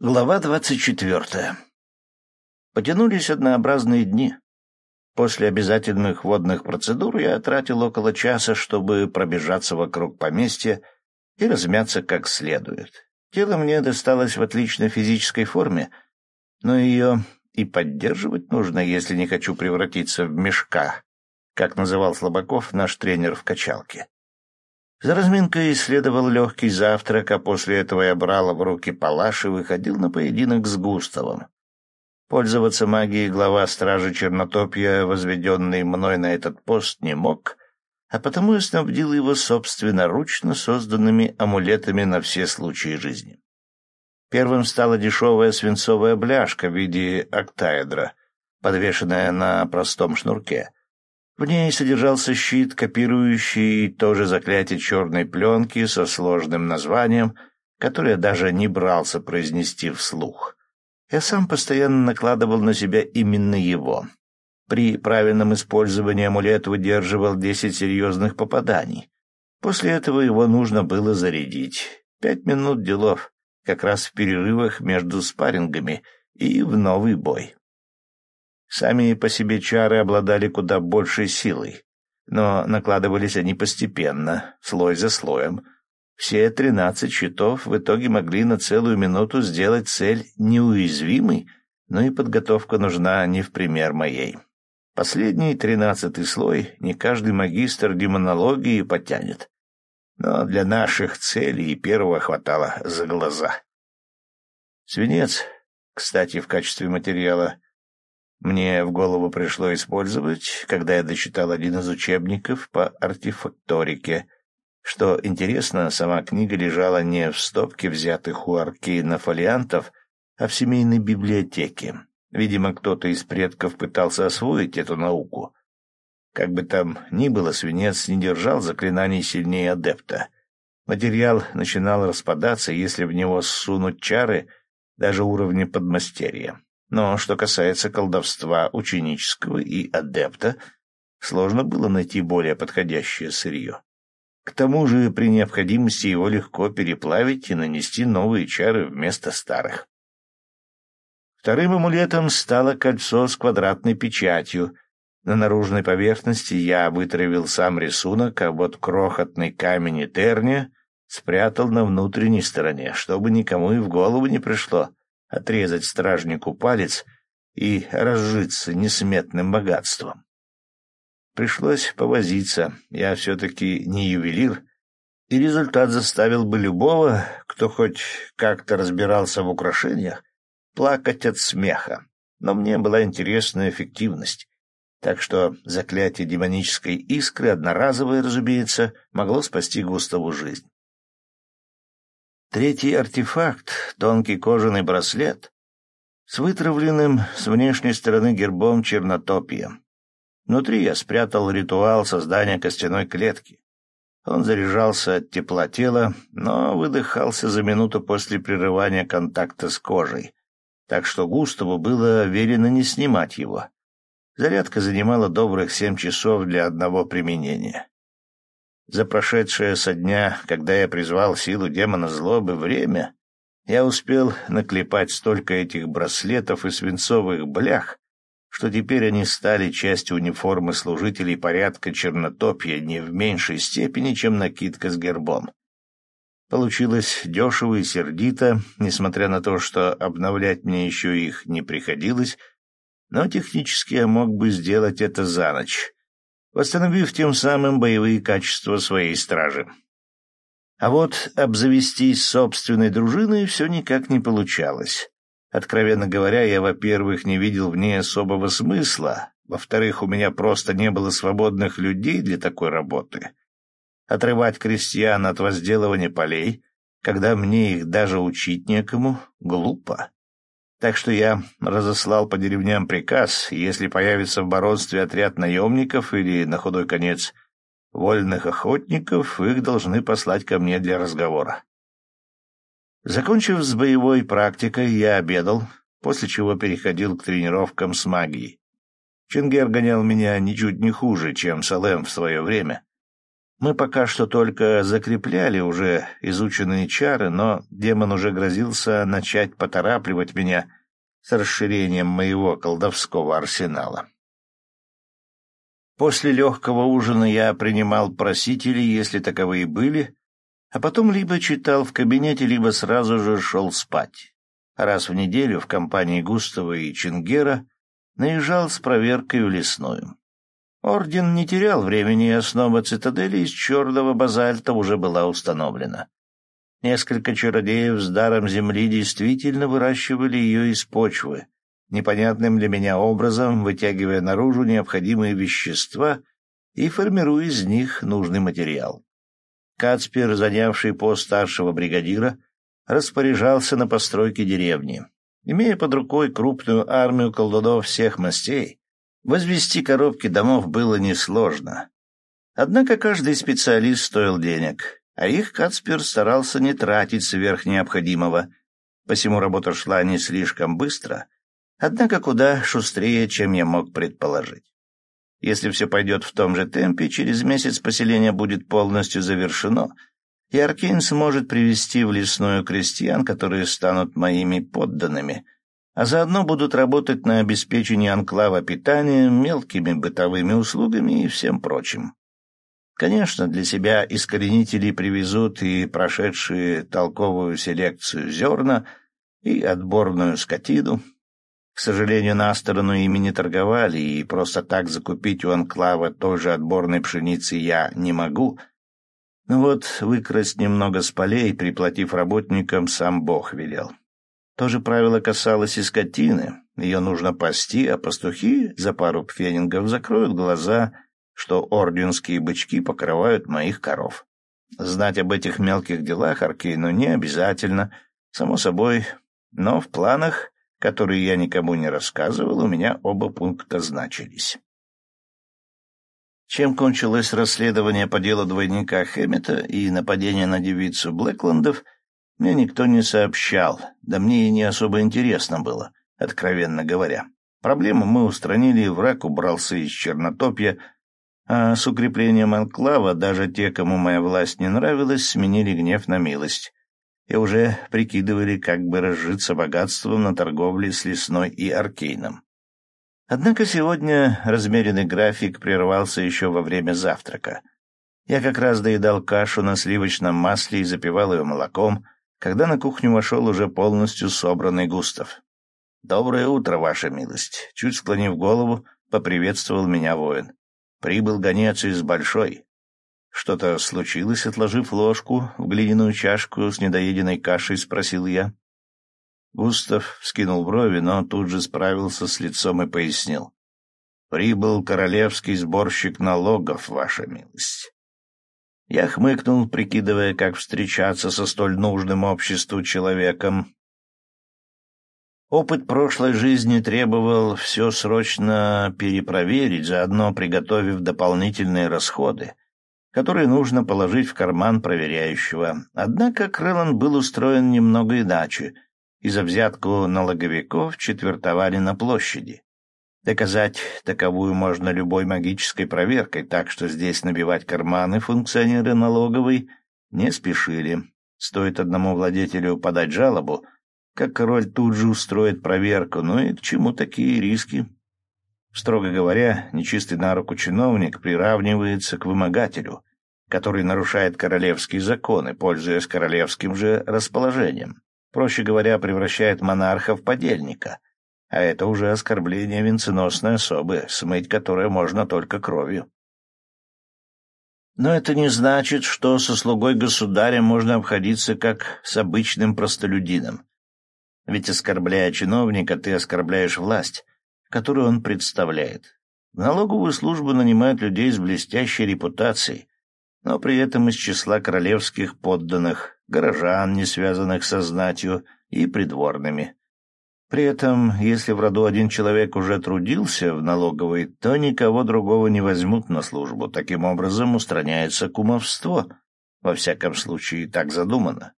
Глава двадцать четвертая. Потянулись однообразные дни. После обязательных водных процедур я тратил около часа, чтобы пробежаться вокруг поместья и размяться как следует. Тело мне досталось в отличной физической форме, но ее и поддерживать нужно, если не хочу превратиться в мешка, как называл Слабаков наш тренер в качалке. За разминкой следовал легкий завтрак, а после этого я брал в руки палаш и выходил на поединок с Густавом. Пользоваться магией глава стражи Чернотопья, возведенный мной на этот пост, не мог, а потому я снабдил его собственноручно созданными амулетами на все случаи жизни. Первым стала дешевая свинцовая бляшка в виде октаэдра, подвешенная на простом шнурке — в ней содержался щит, копирующий то же заклятие черной пленки со сложным названием, которое даже не брался произнести вслух. Я сам постоянно накладывал на себя именно его. При правильном использовании амулет выдерживал десять серьезных попаданий. После этого его нужно было зарядить. Пять минут делов, как раз в перерывах между спаррингами и в новый бой. Сами по себе чары обладали куда большей силой, но накладывались они постепенно, слой за слоем. Все тринадцать щитов в итоге могли на целую минуту сделать цель неуязвимой, но и подготовка нужна не в пример моей. Последний, тринадцатый слой, не каждый магистр демонологии потянет. Но для наших целей первого хватало за глаза. Свинец, кстати, в качестве материала, мне в голову пришло использовать, когда я дочитал один из учебников по артефакторике. Что интересно, сама книга лежала не в стопке взятых у Аркейна фолиантов, а в семейной библиотеке. Видимо, кто-то из предков пытался освоить эту науку. Как бы там ни было, свинец не держал заклинаний сильнее адепта. Материал начинал распадаться, если в него сунуть чары даже уровня подмастерья. Но что касается колдовства ученического и адепта, сложно было найти более подходящее сырье. К тому же при необходимости его легко переплавить и нанести новые чары вместо старых. Вторым амулетом стало кольцо с квадратной печатью. На наружной поверхности я вытравил сам рисунок, а вот крохотный камень Этерния спрятал на внутренней стороне, чтобы никому и в голову не пришло отрезать стражнику палец и разжиться несметным богатством. Пришлось повозиться, я все-таки не ювелир, и результат заставил бы любого, кто хоть как-то разбирался в украшениях, плакать от смеха. Но мне была интересна эффективность, так что заклятие демонической искры, одноразовое, разумеется, могло спасти Густаву жизнь. Третий артефакт — тонкий кожаный браслет с вытравленным с внешней стороны гербом чернотопия. Внутри я спрятал ритуал создания костяной клетки. Он заряжался от тепла тела, но выдыхался за минуту после прерывания контакта с кожей, так что Густаву было велено не снимать его. Зарядка занимала добрых семь часов для одного применения. За прошедшее со дня, когда я призвал силу демона злобы, время, я успел наклепать столько этих браслетов и свинцовых блях, что теперь они стали частью униформы служителей порядка чернотопья не в меньшей степени, чем накидка с гербом. Получилось дешево и сердито, несмотря на то, что обновлять мне еще их не приходилось, но технически я мог бы сделать это за ночь, восстановив тем самым боевые качества своей стражи. А вот обзавестись собственной дружиной все никак не получалось. Откровенно говоря, я, во-первых, не видел в ней особого смысла, во-вторых, у меня просто не было свободных людей для такой работы. Отрывать крестьян от возделывания полей, когда мне их даже учить некому, глупо. Так что я разослал по деревням приказ, если появится в баронстве отряд наемников или, на худой конец, вольных охотников, их должны послать ко мне для разговора. Закончив с боевой практикой, я обедал, после чего переходил к тренировкам с магией. Чингер гонял меня ничуть не хуже, чем Салем в свое время. Мы пока что только закрепляли уже изученные чары, но демон уже грозился начать поторапливать меня с расширением моего колдовского арсенала. После легкого ужина я принимал просителей, если таковые были, а потом либо читал в кабинете, либо сразу же шел спать. Раз в неделю в компании Густава и Чингера наезжал с проверкой в лесную. Орден не терял времени, и основа цитадели из черного базальта уже была установлена. Несколько чародеев с даром земли действительно выращивали ее из почвы, непонятным для меня образом вытягивая наружу необходимые вещества и формируя из них нужный материал. Кацпер, занявший пост старшего бригадира, распоряжался на постройке деревни. Имея под рукой крупную армию колдунов всех мастей, возвести коробки домов было несложно. Однако каждый специалист стоил денег, а их Кацпер старался не тратить сверх необходимого, посему работа шла не слишком быстро — однако куда шустрее, чем я мог предположить. Если все пойдет в том же темпе, через месяц поселение будет полностью завершено, и Аркейн сможет привести в лесную крестьян, которые станут моими подданными, а заодно будут работать на обеспечении анклава питанием, мелкими бытовыми услугами и всем прочим. Конечно, для себя искоренители привезут и прошедшие толковую селекцию зерна, и отборную скотину, к сожалению, на сторону ими не торговали, и просто так закупить у анклава той же отборной пшеницы я не могу. Но вот выкрасть немного с полей, приплатив работникам, сам Бог велел. То же правило касалось и скотины. Ее нужно пасти, а пастухи за пару пфенингов закроют глаза, что орденские бычки покрывают моих коров. Знать об этих мелких делах Аркейну не обязательно, само собой, но в планах которые я никому не рассказывал, у меня оба пункта значились. Чем кончилось расследование по делу двойника Хэммета и нападения на девицу Блэкландов, мне никто не сообщал, да мне и не особо интересно было, откровенно говоря. Проблему мы устранили, враг убрался из Чернотопья, а с укреплением анклава даже те, кому моя власть не нравилась, сменили гнев на милость и уже прикидывали, как бы разжиться богатством на торговле с лесной и аркейном. Однако сегодня размеренный график прервался еще во время завтрака. Я как раз доедал кашу на сливочном масле и запивал ее молоком, когда на кухню вошел уже полностью собранный Густав. «Доброе утро, ваша милость!» Чуть склонив голову, поприветствовал меня воин. «Прибыл гонец из Большой. «Что-то случилось?» — отложив ложку в глиняную чашку с недоеденной кашей, спросил я. Густав вскинул брови, но тут же справился с лицом и пояснил. «Прибыл королевский сборщик налогов, ваша милость». Я хмыкнул, прикидывая, как встречаться со столь нужным обществу человеком. Опыт прошлой жизни требовал все срочно перепроверить, заодно приготовив дополнительные расходы — которые нужно положить в карман проверяющего. Однако Крылан был устроен немного иначе, и за взятку налоговиков четвертовали на площади. Доказать таковую можно любой магической проверкой, так что здесь набивать карманы функционеры налоговой не спешили. Стоит одному владетелю подать жалобу, как король тут же устроит проверку, ну и к чему такие риски? Строго говоря, нечистый на руку чиновник приравнивается к вымогателю, который нарушает королевские законы, пользуясь королевским же расположением. Проще говоря, превращает монарха в подельника. А это уже оскорбление венценосной особы, смыть которое можно только кровью. Но это не значит, что со слугой государя можно обходиться как с обычным простолюдином. Ведь, оскорбляя чиновника, ты оскорбляешь власть, которую он представляет. В налоговую службу нанимают людей с блестящей репутацией, но при этом из числа королевских подданных, горожан, не связанных со знатью, и придворными. При этом, если в роду один человек уже трудился в налоговой, то никого другого не возьмут на службу. Таким образом устраняется кумовство. Во всяком случае, так задумано.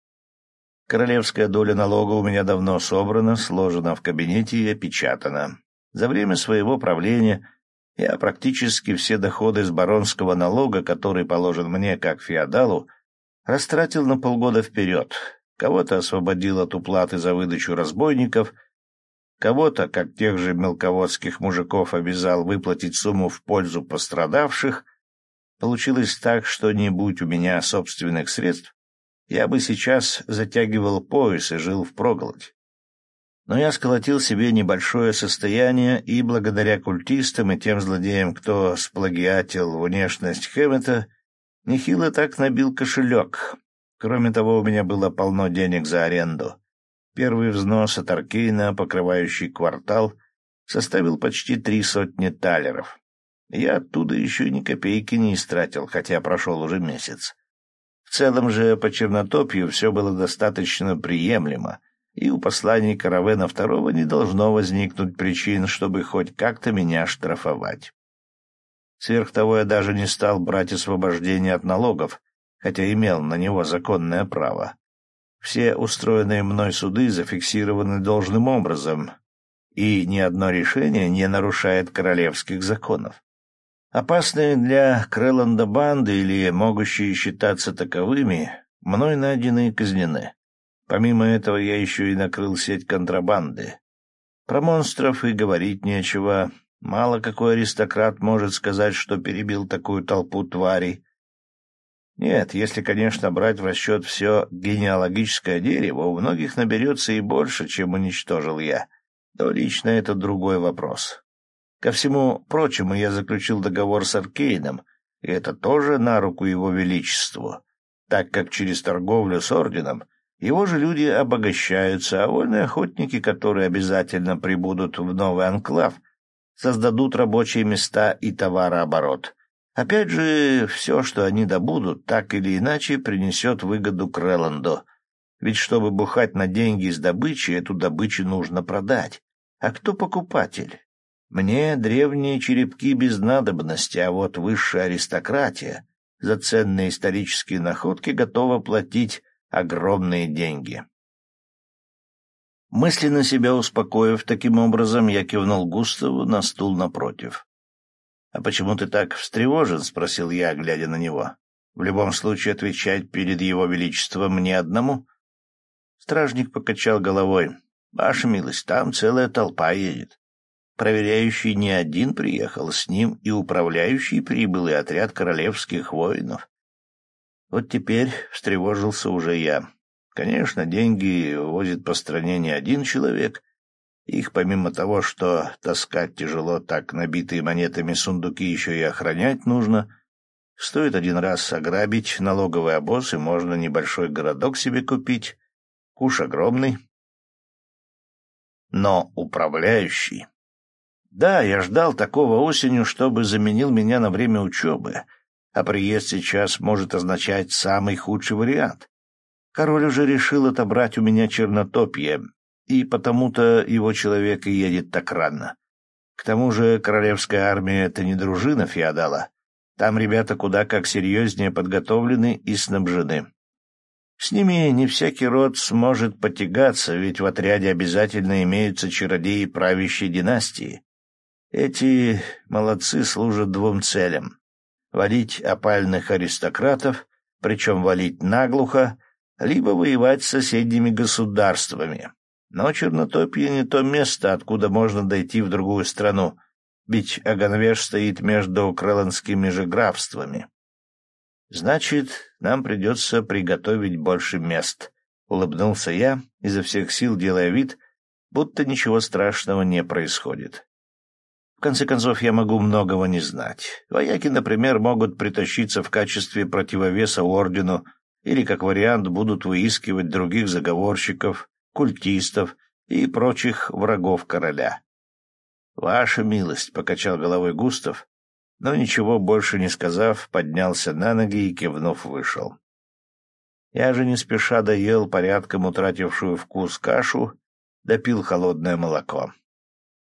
Королевская доля налога у меня давно собрана, сложена в кабинете и опечатана. За время своего правления Я практически все доходы с баронского налога, который положен мне как феодалу, растратил на полгода вперед. Кого-то освободил от уплаты за выдачу разбойников, кого-то, как тех же мелководских мужиков, обязал выплатить сумму в пользу пострадавших. Получилось так, что не будь у меня собственных средств, я бы сейчас затягивал пояс и жил в впроголодь. Но я сколотил себе небольшое состояние, и благодаря культистам и тем злодеям, кто сплагиатил внешность Хэммета, нехило так набил кошелек. Кроме того, у меня было полно денег за аренду. Первый взнос от Аркейна, покрывающий квартал, составил почти три сотни талеров. Я оттуда еще ни копейки не истратил, хотя прошел уже месяц. В целом же по Чернотопью все было достаточно приемлемо, и у посланника Равена II не должно возникнуть причин, чтобы хоть как-то меня штрафовать. Сверх того, я даже не стал брать освобождение от налогов, хотя имел на него законное право. Все устроенные мной суды зафиксированы должным образом, и ни одно решение не нарушает королевских законов. Опасные для Крэланда банды или могущие считаться таковыми, мной найдены и казнены. Помимо этого я еще и накрыл сеть контрабанды. Про монстров и говорить нечего. Мало какой аристократ может сказать, что перебил такую толпу тварей. Нет, если, конечно, брать в расчет все генеалогическое дерево, у многих наберется и больше, чем уничтожил я. Но лично это другой вопрос. Ко всему прочему, я заключил договор с Аркейном, и это тоже на руку его величеству, так как через торговлю с орденом его же люди обогащаются, а вольные охотники, которые обязательно прибудут в новый анклав, создадут рабочие места и товарооборот. Опять же, все, что они добудут, так или иначе принесет выгоду Крэланду. Ведь чтобы бухать на деньги из добычи, эту добычу нужно продать. А кто покупатель? Мне древние черепки без надобности, а вот высшая аристократия за ценные исторические находки готова платить огромные деньги. Мысленно себя успокоив таким образом, я кивнул Густаву на стул напротив. — А почему ты так встревожен? — спросил я, глядя на него. — В любом случае отвечать перед его величеством мне одному? Стражник покачал головой. — Ваша милость, там целая толпа едет. Проверяющий не один приехал, с ним и управляющий прибыл, и отряд королевских воинов. Вот теперь встревожился уже я. Конечно, деньги возит по стране не один человек. Их, помимо того, что таскать тяжело, так набитые монетами сундуки еще и охранять нужно. Стоит один раз ограбить налоговый обоз, и можно небольшой городок себе купить. Куш огромный. Но управляющий... Да, я ждал такого осенью, чтобы заменил меня на время учебы — а приезд сейчас может означать самый худший вариант. Король уже решил отобрать у меня чернотопье, и потому-то его человек и едет так рано. К тому же королевская армия — это не дружина феодала. Там ребята куда как серьезнее подготовлены и снабжены. С ними не всякий род сможет потягаться, ведь в отряде обязательно имеются чародеи правящей династии. Эти молодцы служат двум целям валить опальных аристократов, причем валить наглухо, либо воевать с соседними государствами. Но Чернотопье не то место, откуда можно дойти в другую страну, ведь Аганвеш стоит между крыланскими же графствами. Значит, нам придется приготовить больше мест, — улыбнулся я, изо всех сил делая вид, будто ничего страшного не происходит. В конце концов, я могу многого не знать. Вояки, например, могут притащиться в качестве противовеса ордену или, как вариант, будут выискивать других заговорщиков, культистов и прочих врагов короля. «Ваша милость», — покачал головой Густав, но ничего больше не сказав, поднялся на ноги и, кивнув, вышел. Я же не спеша доел порядком утратившую вкус кашу, допил холодное молоко.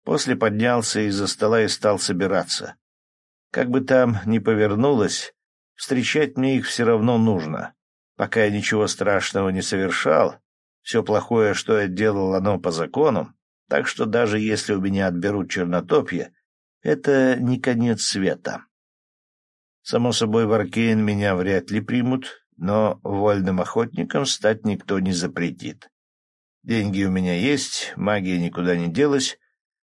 После поднялся из-за стола и стал собираться. Как бы там ни повернулось, встречать мне их все равно нужно. Пока я ничего страшного не совершал, все плохое, что я делал, оно по закону, так что даже если у меня отберут чернотопье, Это не конец света. Само собой, в Аркейн меня вряд ли примут, но вольным охотником стать никто не запретит. Деньги у меня есть, магия никуда не делась.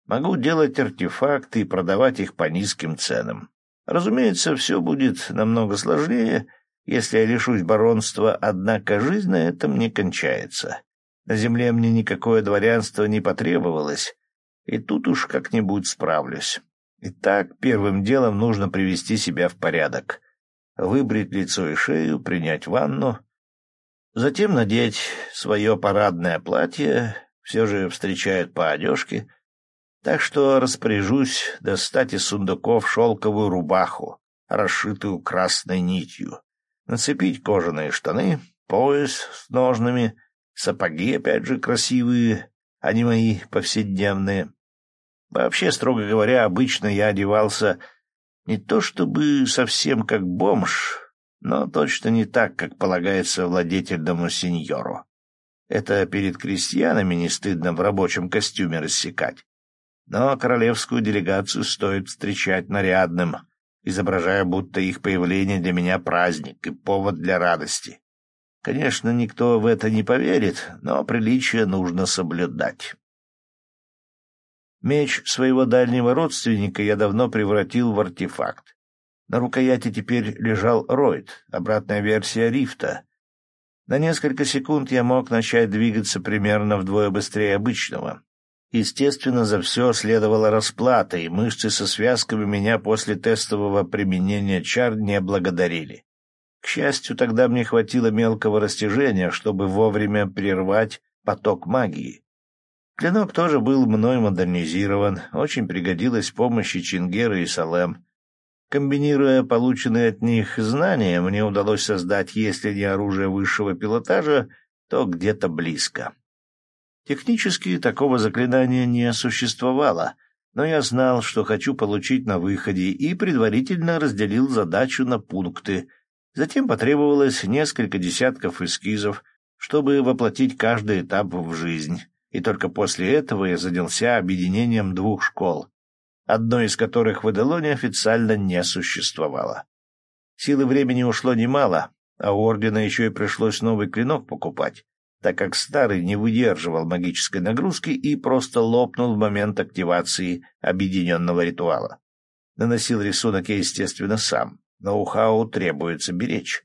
Могу делать артефакты и продавать их по низким ценам. Разумеется, все будет намного сложнее, если я лишусь баронства, однако жизнь на этом не кончается. На земле мне никакое дворянство не потребовалось, и тут уж как-нибудь справлюсь. Итак, первым делом нужно привести себя в порядок. Выбрить лицо и шею, принять ванну, затем надеть свое парадное платье, все же встречают по одежке, так что распоряжусь достать из сундуков шелковую рубаху, расшитую красной нитью, нацепить кожаные штаны, пояс с ножными, сапоги, опять же, красивые, а не мои повседневные. Вообще, строго говоря, обычно я одевался не то чтобы совсем как бомж, но точно не так, как полагается владетельному сеньору. Это перед крестьянами не стыдно в рабочем костюме рассекать. Но королевскую делегацию стоит встречать нарядным, изображая, будто их появление для меня праздник и повод для радости. Конечно, никто в это не поверит, но приличие нужно соблюдать. Меч своего дальнего родственника я давно превратил в артефакт. На рукояти теперь лежал Ройд, обратная версия рифта. На несколько секунд я мог начать двигаться примерно вдвое быстрее обычного. Естественно, за все следовала расплата, и мышцы со связками меня после тестового применения чар не благодарили. К счастью, тогда мне хватило мелкого растяжения, чтобы вовремя прервать поток магии. Клинок тоже был мной модернизирован, очень пригодилась помощи Чингера и Салем. Комбинируя полученные от них знания, мне удалось создать, если не оружие высшего пилотажа, то где-то близко. Технически такого заклинания не существовало, но я знал, что хочу получить на выходе, и предварительно разделил задачу на пункты. Затем потребовалось несколько десятков эскизов, чтобы воплотить каждый этап в жизнь, и только после этого я занялся объединением двух школ, одной из которых в Эделоне официально не существовало. Силы времени ушло немало, а у Ордена еще и пришлось новый клинок покупать, так как старый не выдерживал магической нагрузки и просто лопнул в момент активации объединенного ритуала. Наносил рисунок я, естественно, сам. Ноу-хау требуется беречь.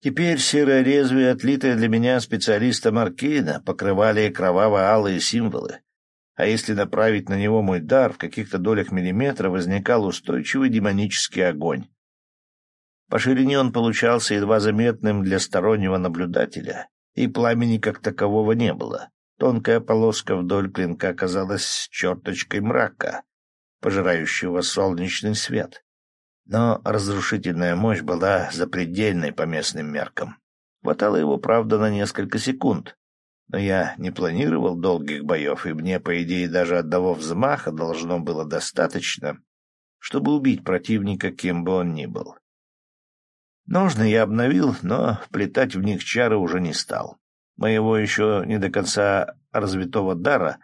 Теперь серое лезвие, отлитое для меня специалиста Маркейна, покрывали кроваво-алые символы. А если направить на него мой дар, в каких-то долях миллиметра возникал устойчивый демонический огонь. По ширине он получался едва заметным для стороннего наблюдателя, и пламени как такового не было. Тонкая полоска вдоль клинка казалась черточкой мрака, пожирающего солнечный свет. Но разрушительная мощь была запредельной по местным меркам. Хватало его, правда, на несколько секунд. Но я не планировал долгих боев, и мне, по идее, даже одного взмаха должно было достаточно, чтобы убить противника, кем бы он ни был. Ножны я обновил, но вплетать в них чары уже не стал. Моего еще не до конца развитого дара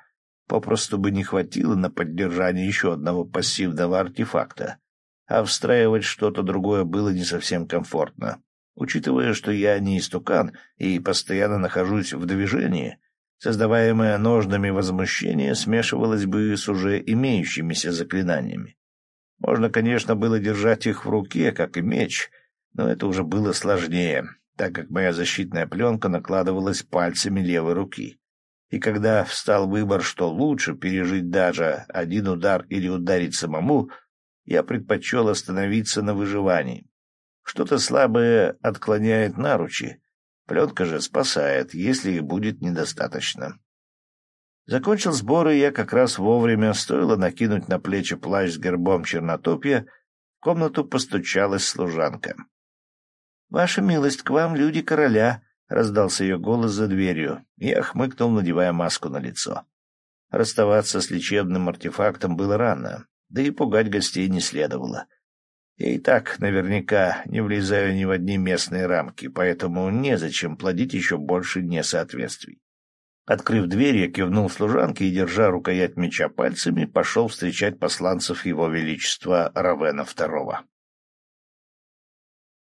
попросту бы не хватило на поддержание еще одного пассивного артефакта, а встраивать что-то другое было не совсем комфортно. Учитывая, что я не истукан и постоянно нахожусь в движении, создаваемое ножными возмущение смешивалось бы с уже имеющимися заклинаниями. Можно, конечно, было держать их в руке, как и меч — но это уже было сложнее, так как моя защитная пленка накладывалась пальцами левой руки. И когда встал выбор, что лучше пережить даже один удар или ударить самому, я предпочел остановиться на выживании. Что-то слабое отклоняет наручи, пленка же спасает, если их будет недостаточно. Закончил сборы я как раз вовремя, стоило накинуть на плечи плащ с гербом чернотопья, в комнату постучалась служанка. «Ваша милость, к вам люди короля», — раздался ее голос за дверью. Я хмыкнул, надевая маску на лицо. Расставаться с лечебным артефактом было рано, да и пугать гостей не следовало. Я и так наверняка не влезаю ни в одни местные рамки, поэтому незачем плодить еще больше несоответствий. Открыв дверь, я кивнул служанке и, держа рукоять меча пальцами, пошел встречать посланцев его величества Равена II.